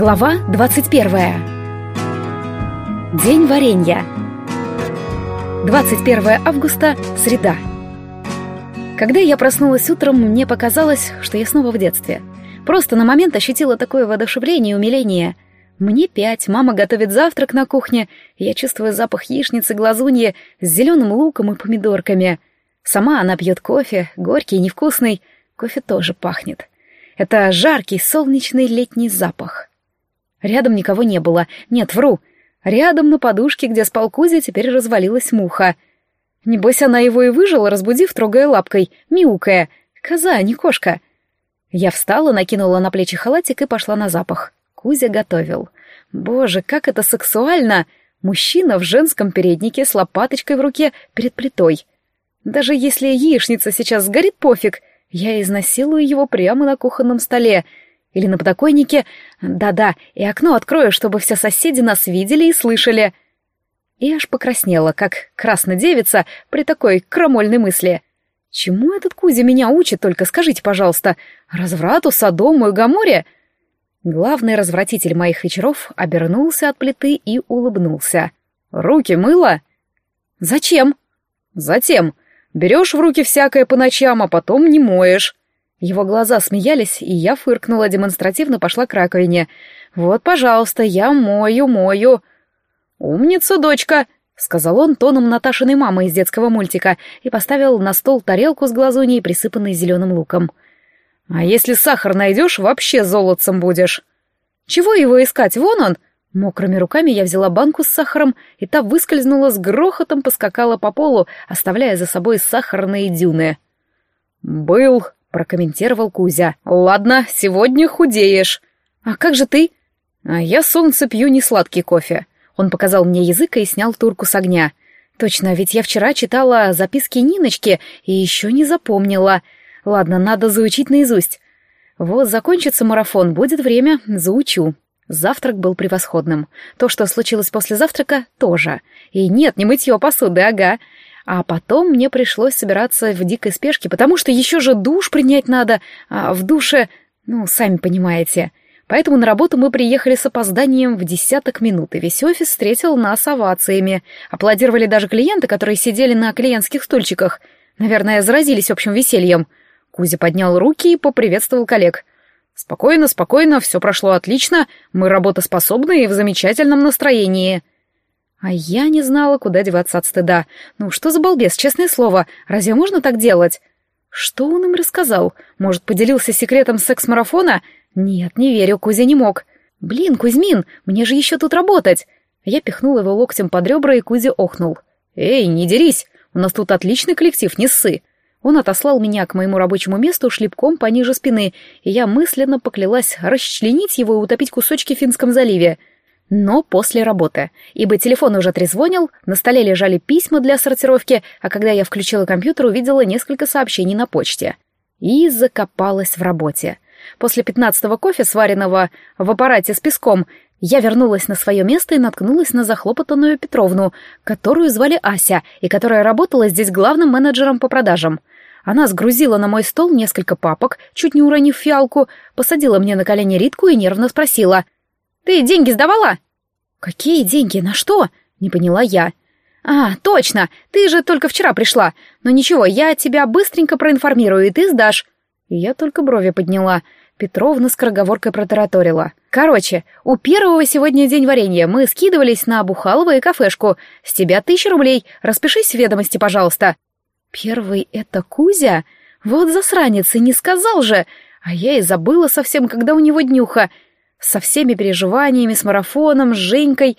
Глава 21. День варенья. 21 августа, среда. Когда я проснулась утром, мне показалось, что я снова в детстве. Просто на момент ощутила такое воодушевление и умиление. Мне пять, мама готовит завтрак на кухне, я чувствую запах яичницы глазуньи с зеленым луком и помидорками. Сама она пьет кофе, горький и невкусный, кофе тоже пахнет. Это жаркий, солнечный летний запах. Рядом никого не было. Нет, вру. Рядом на подушке, где спал Кузя, теперь развалилась муха. Небось, она его и выжила, разбудив, трогая лапкой, мяукая. Коза, а не кошка. Я встала, накинула на плечи халатик и пошла на запах. Кузя готовил. Боже, как это сексуально! Мужчина в женском переднике с лопаточкой в руке перед плитой. Даже если яичница сейчас сгорит, пофиг. Я изнасилую его прямо на кухонном столе — или на подоконнике. Да-да, и окно открою, чтобы все соседи нас видели и слышали. И аж покраснела, как краснодевица при такой крамольной мысли. Чему этот Кузя меня учит, только скажите, пожалуйста. Разврату, Содому и Гаморе? Главный развратитель моих вечеров обернулся от плиты и улыбнулся. «Руки мыло?» «Зачем?» «Затем. Берешь в руки всякое по ночам, а потом не моешь». Его глаза смеялись, и я фыркнула, демонстративно пошла к раковине. «Вот, пожалуйста, я мою, мою». «Умница, дочка!» — сказал он тоном Наташиной мамы из детского мультика и поставил на стол тарелку с глазуньей, присыпанной зеленым луком. «А если сахар найдешь, вообще золотцем будешь». «Чего его искать? Вон он!» Мокрыми руками я взяла банку с сахаром, и та выскользнула с грохотом, поскакала по полу, оставляя за собой сахарные дюны. «Был», — прокомментировал Кузя. «Ладно, сегодня худеешь». «А как же ты?» «А я солнце пью не сладкий кофе». Он показал мне язык и снял турку с огня. «Точно, ведь я вчера читала записки Ниночки и еще не запомнила. Ладно, надо заучить наизусть. Вот закончится марафон, будет время, заучу». Завтрак был превосходным. То, что случилось после завтрака, тоже. И нет, не мытье посуды, ага. А потом мне пришлось собираться в дикой спешке, потому что еще же душ принять надо, а в душе, ну, сами понимаете. Поэтому на работу мы приехали с опозданием в десяток минут, и весь офис встретил нас овациями. Аплодировали даже клиенты, которые сидели на клиентских стульчиках. Наверное, заразились общим весельем. Кузя поднял руки и поприветствовал коллег. «Спокойно, спокойно, все прошло отлично, мы работоспособны и в замечательном настроении». А я не знала, куда деваться от стыда. Ну что за балбес, честное слово, разве можно так делать? Что он им рассказал? Может, поделился секретом секс-марафона? Нет, не верю, Кузя не мог. Блин, Кузьмин, мне же еще тут работать. Я пихнула его локтем под ребра, и Кузя охнул. «Эй, не дерись! У нас тут отличный коллектив, не ссы!» Он отослал меня к моему рабочему месту шлепком пониже спины, и я мысленно поклялась расчленить его и утопить кусочки в Финском заливе — но после работы, ибо телефон уже трезвонил, на столе лежали письма для сортировки, а когда я включила компьютер, увидела несколько сообщений на почте. И закопалась в работе. После пятнадцатого кофе, сваренного в аппарате с песком, я вернулась на свое место и наткнулась на захлопотанную Петровну, которую звали Ася, и которая работала здесь главным менеджером по продажам. Она сгрузила на мой стол несколько папок, чуть не уронив фиалку, посадила мне на колени Ритку и нервно спросила — ты деньги сдавала?» «Какие деньги? На что?» — не поняла я. «А, точно! Ты же только вчера пришла. Но ничего, я тебя быстренько проинформирую, и ты сдашь». И я только брови подняла. Петровна скороговоркой протараторила. «Короче, у первого сегодня день варенья. Мы скидывались на Бухалова и кафешку. С тебя тысяча рублей. Распишись в ведомости, пожалуйста». «Первый — это Кузя? Вот засранец, и не сказал же. А я и забыла совсем, когда у него днюха. Со всеми переживаниями, с марафоном, с Женькой.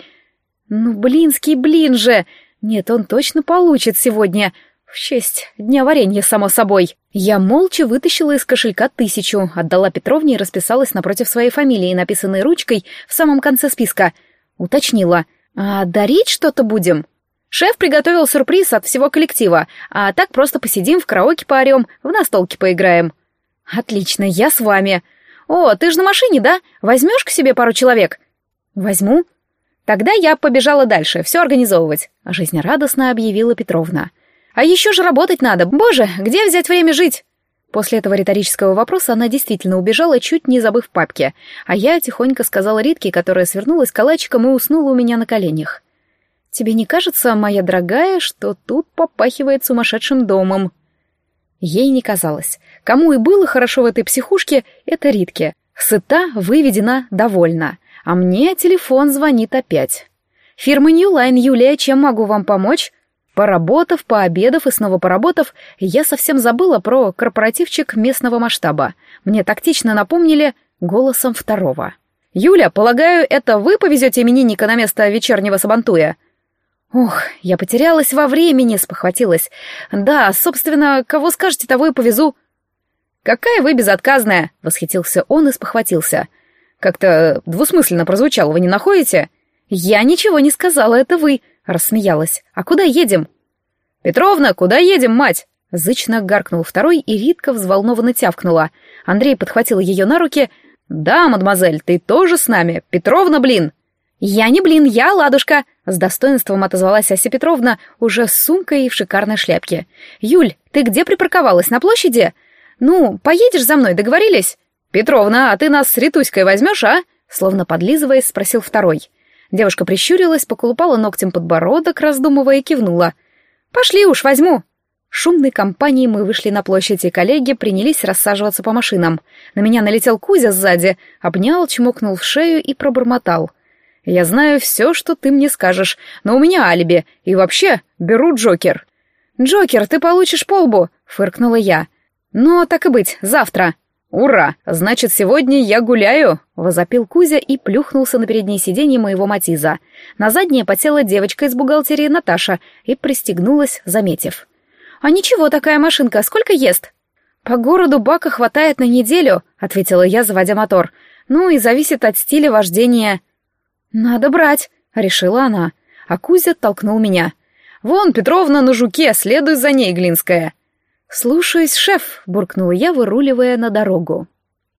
Ну, блинский блин же! Нет, он точно получит сегодня. В честь дня варенья, само собой. Я молча вытащила из кошелька тысячу, отдала Петровне и расписалась напротив своей фамилии, написанной ручкой в самом конце списка. Уточнила. «А дарить что-то будем?» Шеф приготовил сюрприз от всего коллектива, а так просто посидим в караоке поорем, в настолке поиграем. «Отлично, я с вами. «О, ты же на машине, да? Возьмешь к себе пару человек?» «Возьму». Тогда я побежала дальше, все организовывать, жизнерадостно объявила Петровна. «А еще же работать надо. Боже, где взять время жить?» После этого риторического вопроса она действительно убежала, чуть не забыв папки, а я тихонько сказала Ритке, которая свернулась калачиком и уснула у меня на коленях. «Тебе не кажется, моя дорогая, что тут попахивает сумасшедшим домом?» Ей не казалось. Кому и было хорошо в этой психушке, это Ритке. Сыта, выведена, довольна. А мне телефон звонит опять. «Фирма Ньюлайн, Юлия, чем могу вам помочь?» Поработав, пообедав и снова поработав, я совсем забыла про корпоративчик местного масштаба. Мне тактично напомнили голосом второго. «Юля, полагаю, это вы повезете именинника на место вечернего сабантуя?» Ох, я потерялась во времени, спохватилась. Да, собственно, кого скажете, того и повезу. Какая вы безотказная, восхитился он и спохватился. Как-то двусмысленно прозвучало, вы не находите? Я ничего не сказала, это вы, рассмеялась. А куда едем? Петровна, куда едем, мать? Зычно гаркнул второй, и Ритка взволнованно тявкнула. Андрей подхватил ее на руки. «Да, мадемуазель, ты тоже с нами. Петровна, блин!» «Я не блин, я ладушка!» — с достоинством отозвалась Ася Петровна, уже с сумкой и в шикарной шляпке. «Юль, ты где припарковалась, на площади? Ну, поедешь за мной, договорились?» «Петровна, а ты нас с Ритуськой возьмешь, а?» Словно подлизываясь, спросил второй. Девушка прищурилась, поколупала ногтем подбородок, раздумывая, и кивнула. «Пошли уж, возьму!» Шумной компанией мы вышли на площадь, и коллеги принялись рассаживаться по машинам. На меня налетел Кузя сзади, обнял, чмокнул в шею и пробормотал — я знаю все, что ты мне скажешь, но у меня алиби, и вообще беру Джокер». «Джокер, ты получишь полбу», — фыркнула я. «Но так и быть, завтра». «Ура! Значит, сегодня я гуляю!» — возопил Кузя и плюхнулся на переднее сиденье моего Матиза. На заднее потела девочка из бухгалтерии Наташа и пристегнулась, заметив. «А ничего, такая машинка, сколько ест?» «По городу бака хватает на неделю», — ответила я, заводя мотор. «Ну и зависит от стиля вождения». «Надо брать», — решила она. А Кузя толкнул меня. «Вон, Петровна на жуке, следуй за ней, Глинская». «Слушаюсь, шеф», — буркнула я, выруливая на дорогу.